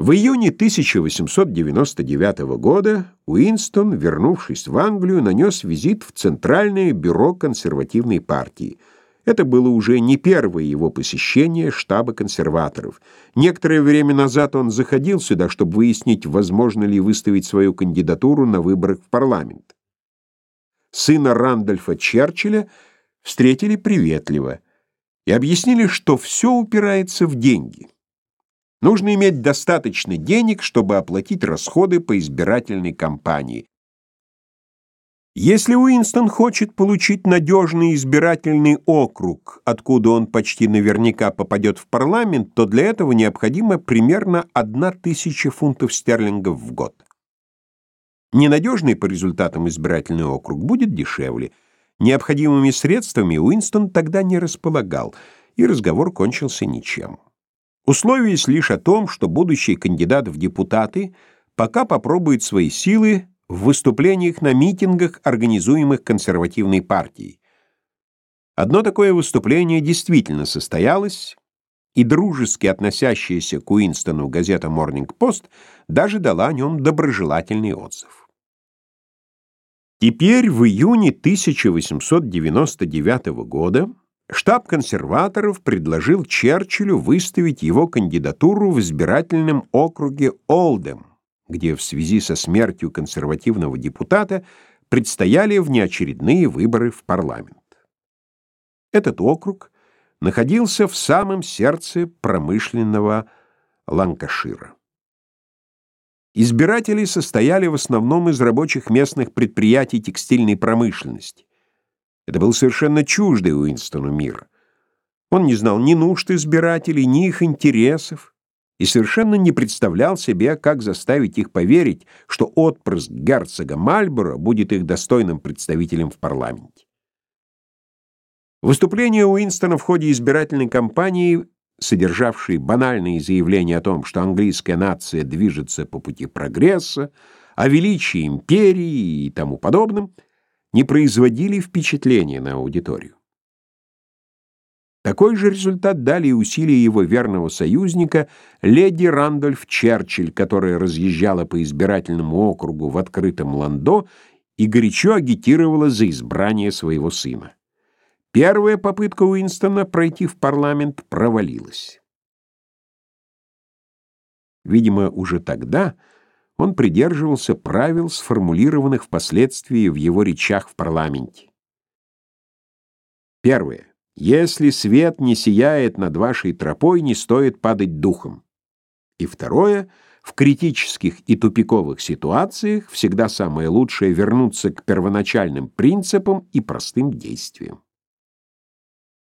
В июне 1899 года Уинстон, вернувшись в Англию, нанес визит в Центральное бюро консервативной партии. Это было уже не первое его посещение штаба консерваторов. Некоторое время назад он заходил сюда, чтобы выяснить, возможно ли выставить свою кандидатуру на выборах в парламент. Сына Рандольфа Черчилля встретили приветливо и объяснили, что все упирается в деньги. Нужно иметь достаточно денег, чтобы оплатить расходы по избирательной кампании. Если Уинстон хочет получить надежный избирательный округ, откуда он почти наверняка попадет в парламент, то для этого необходимо примерно 1000 фунтов стерлингов в год. Ненадежный по результатам избирательный округ будет дешевле. Необходимыми средствами Уинстон тогда не располагал, и разговор кончился ничем условиясь лишь о том, что будущий кандидат в депутаты пока попробует свои силы в выступлениях на митингах, организуемых консервативной партией. Одно такое выступление действительно состоялось, и дружески относящаяся к Уинстону газета Morning Post даже дала о нем доброжелательный отзыв. Теперь в июне 1899 года Штаб консерваторов предложил Черчиллю выставить его кандидатуру в избирательном округе Олдем, где в связи со смертью консервативного депутата предстояли внеочередные выборы в парламент. Этот округ находился в самом сердце промышленного Ланкашира. Избиратели состояли в основном из рабочих местных предприятий текстильной промышленности. Это был совершенно чуждый Уинстону мир. Он не знал ни нужд избирателей, ни их интересов, и совершенно не представлял себе, как заставить их поверить, что отпрыск герцога Мальборо будет их достойным представителем в парламенте. Выступление Уинстона в ходе избирательной кампании, содержавшие банальные заявления о том, что английская нация движется по пути прогресса, о величии империи и тому подобном, не производили впечатления на аудиторию. Такой же результат дали и усилия его верного союзника леди Рандольф Черчилль, которая разъезжала по избирательному округу в открытом ландо и горячо агитировала за избрание своего сына. Первая попытка Уинстона пройти в парламент провалилась. Видимо, уже тогда он придерживался правил, сформулированных впоследствии в его речах в парламенте. Первое. Если свет не сияет над вашей тропой, не стоит падать духом. И второе. В критических и тупиковых ситуациях всегда самое лучшее вернуться к первоначальным принципам и простым действиям.